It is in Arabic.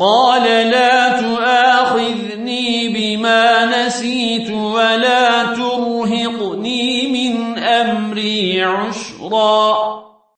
قال لا تؤاخذني بما نسيت ولا ترهقني من أمري عشرا.